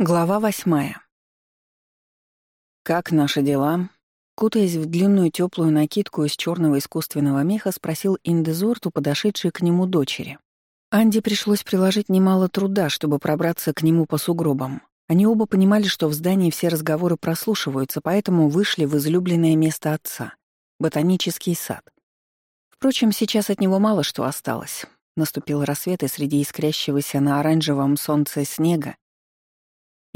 Глава восьмая. «Как наши дела?» Кутаясь в длинную теплую накидку из черного искусственного меха, спросил Индезорту, подошедшей к нему дочери. Анде пришлось приложить немало труда, чтобы пробраться к нему по сугробам. Они оба понимали, что в здании все разговоры прослушиваются, поэтому вышли в излюбленное место отца — ботанический сад. Впрочем, сейчас от него мало что осталось. Наступил рассвет, и среди искрящегося на оранжевом солнце снега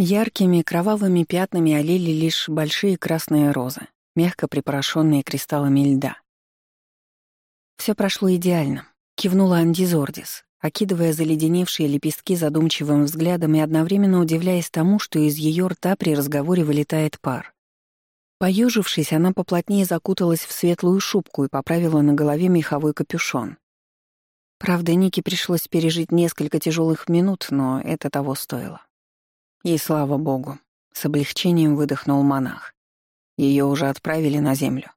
Яркими кровавыми пятнами олели лишь большие красные розы, мягко припорошенные кристаллами льда. Все прошло идеально, кивнула Анди Зордис, окидывая заледеневшие лепестки задумчивым взглядом и одновременно удивляясь тому, что из ее рта при разговоре вылетает пар. Поежившись, она поплотнее закуталась в светлую шубку и поправила на голове меховой капюшон. Правда, Нике пришлось пережить несколько тяжелых минут, но это того стоило. И слава богу, с облегчением выдохнул монах. Ее уже отправили на землю.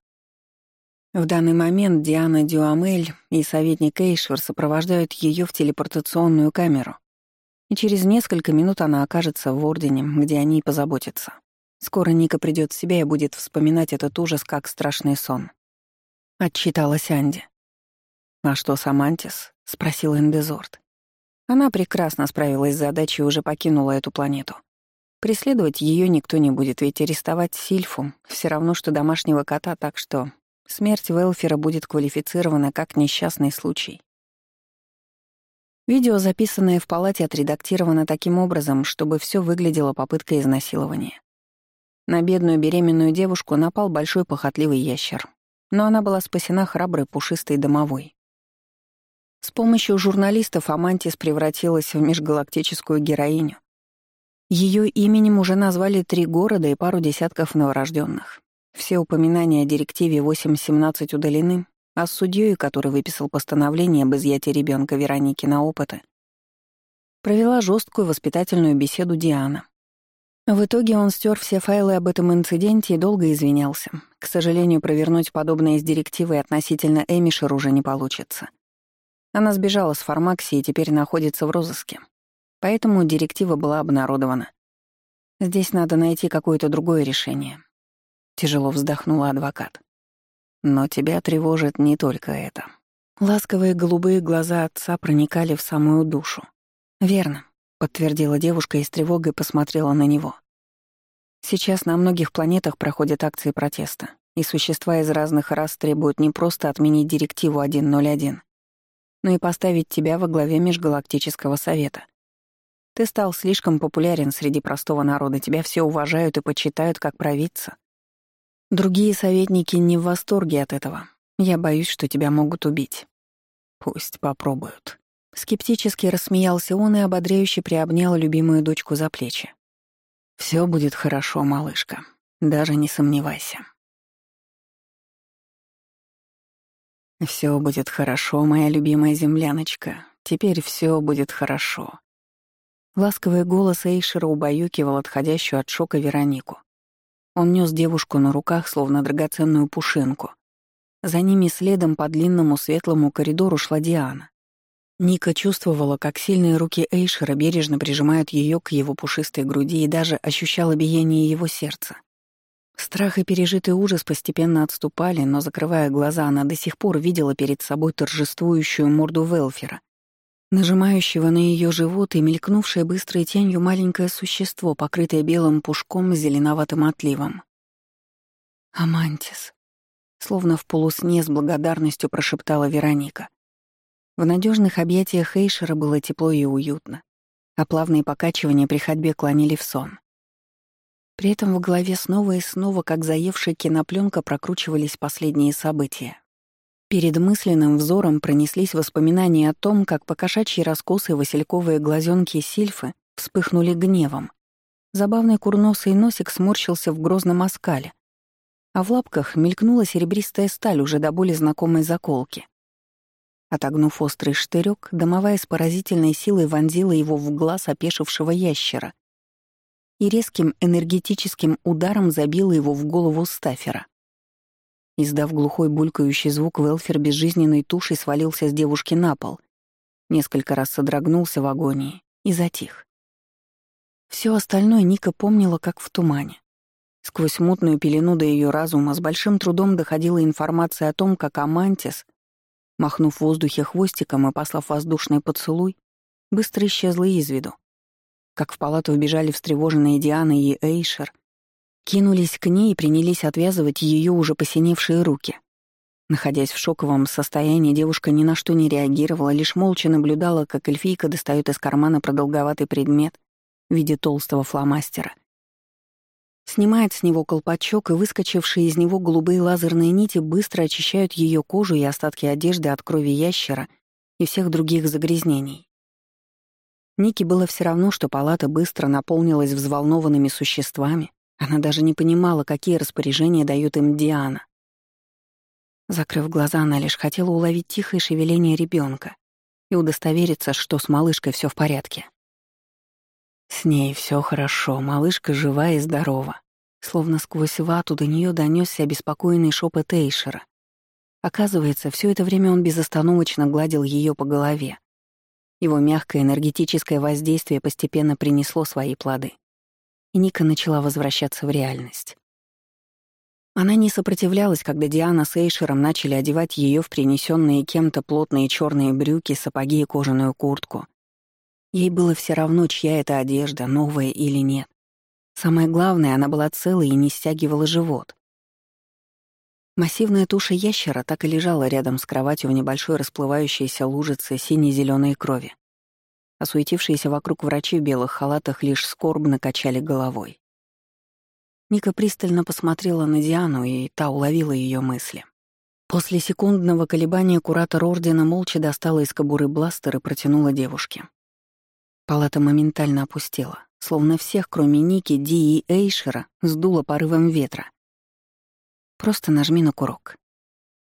В данный момент Диана Дюамель и советник Эйшвер сопровождают ее в телепортационную камеру. И через несколько минут она окажется в Ордене, где они позаботятся. Скоро Ника придет в себя и будет вспоминать этот ужас как страшный сон. Отчиталась Анди. «А что Самантис?» — спросил Эндезорт. Она прекрасно справилась с задачей и уже покинула эту планету. Преследовать ее никто не будет, ведь арестовать Сильфу — все равно, что домашнего кота, так что смерть Велфера будет квалифицирована как несчастный случай. Видео, записанное в палате, отредактировано таким образом, чтобы все выглядело попыткой изнасилования. На бедную беременную девушку напал большой похотливый ящер, но она была спасена храброй пушистой домовой. С помощью журналистов Амантис превратилась в межгалактическую героиню. Ее именем уже назвали три города и пару десятков новорожденных. Все упоминания о директиве 8.17 удалены, а с судьей, который выписал постановление об изъятии ребенка Вероники на опыты, провела жесткую воспитательную беседу Диана. В итоге он стер все файлы об этом инциденте и долго извинялся. К сожалению, провернуть подобное с директивой относительно Эмишер уже не получится. Она сбежала с фармакси и теперь находится в розыске. Поэтому директива была обнародована. Здесь надо найти какое-то другое решение. Тяжело вздохнула адвокат. Но тебя тревожит не только это. Ласковые голубые глаза отца проникали в самую душу. «Верно», — подтвердила девушка и с тревогой посмотрела на него. «Сейчас на многих планетах проходят акции протеста, и существа из разных рас требуют не просто отменить директиву 101, но и поставить тебя во главе Межгалактического Совета. Ты стал слишком популярен среди простого народа, тебя все уважают и почитают как провидца. Другие советники не в восторге от этого. Я боюсь, что тебя могут убить. Пусть попробуют. Скептически рассмеялся он и ободряюще приобнял любимую дочку за плечи. Все будет хорошо, малышка. Даже не сомневайся. Все будет хорошо, моя любимая земляночка. Теперь все будет хорошо. Ласковый голос Эйшера убаюкивал отходящую от шока Веронику. Он нес девушку на руках, словно драгоценную пушинку. За ними следом по длинному светлому коридору шла Диана. Ника чувствовала, как сильные руки Эйшера бережно прижимают ее к его пушистой груди и даже ощущала биение его сердца. Страх и пережитый ужас постепенно отступали, но, закрывая глаза, она до сих пор видела перед собой торжествующую морду Велфера, нажимающего на ее живот и мелькнувшее быстрой тенью маленькое существо, покрытое белым пушком с зеленоватым отливом. «Амантис», — словно в полусне с благодарностью прошептала Вероника. В надежных объятиях Хейшера было тепло и уютно, а плавные покачивания при ходьбе клонили в сон. При этом в голове снова и снова, как заевшая кинопленка, прокручивались последние события. Перед мысленным взором пронеслись воспоминания о том, как покошачьи раскосы васильковые глазенки сильфы вспыхнули гневом. Забавный курносый носик сморщился в грозном оскале, а в лапках мелькнула серебристая сталь уже до боли знакомой заколки. Отогнув острый штырек, домовая с поразительной силой вонзила его в глаз опешившего ящера — и резким энергетическим ударом забила его в голову Стаффера. Издав глухой булькающий звук, Велфер безжизненной тушей свалился с девушки на пол, несколько раз содрогнулся в агонии и затих. Все остальное Ника помнила как в тумане. Сквозь мутную пелену до ее разума с большим трудом доходила информация о том, как Амантис, махнув в воздухе хвостиком и послав воздушный поцелуй, быстро исчезла из виду. Как в палату вбежали встревоженные Диана и Эйшер, кинулись к ней и принялись отвязывать ее уже посиневшие руки. Находясь в шоковом состоянии, девушка ни на что не реагировала, лишь молча наблюдала, как эльфийка достает из кармана продолговатый предмет в виде толстого фломастера. Снимает с него колпачок, и выскочившие из него голубые лазерные нити быстро очищают ее кожу и остатки одежды от крови ящера и всех других загрязнений. Нике было все равно, что палата быстро наполнилась взволнованными существами. Она даже не понимала, какие распоряжения дает им Диана. Закрыв глаза, она лишь хотела уловить тихое шевеление ребенка и удостовериться, что с малышкой все в порядке. С ней все хорошо, малышка жива и здорова. Словно сквозь вату до нее донесся обеспокоенный шепот Эйшера. Оказывается, все это время он безостановочно гладил ее по голове. Его мягкое энергетическое воздействие постепенно принесло свои плоды. И Ника начала возвращаться в реальность. Она не сопротивлялась, когда Диана с Эйшером начали одевать ее в принесенные кем-то плотные черные брюки, сапоги и кожаную куртку. Ей было все равно, чья это одежда, новая или нет. Самое главное, она была целой и не стягивала живот. Массивная туша ящера так и лежала рядом с кроватью в небольшой расплывающейся лужице сине-зеленой крови. Осуетившиеся вокруг врачи в белых халатах лишь скорбно качали головой. Ника пристально посмотрела на Диану, и та уловила ее мысли. После секундного колебания куратор Ордена молча достала из кобуры бластер и протянула девушке. Палата моментально опустела, словно всех, кроме Ники, Ди и Эйшера, сдуло порывом ветра. «Просто нажми на курок».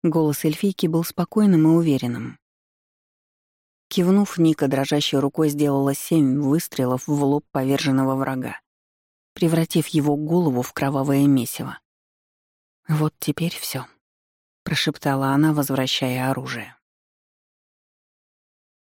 Голос эльфийки был спокойным и уверенным. Кивнув, Ника дрожащей рукой сделала семь выстрелов в лоб поверженного врага превратив его голову в кровавое месиво. «Вот теперь все, прошептала она, возвращая оружие.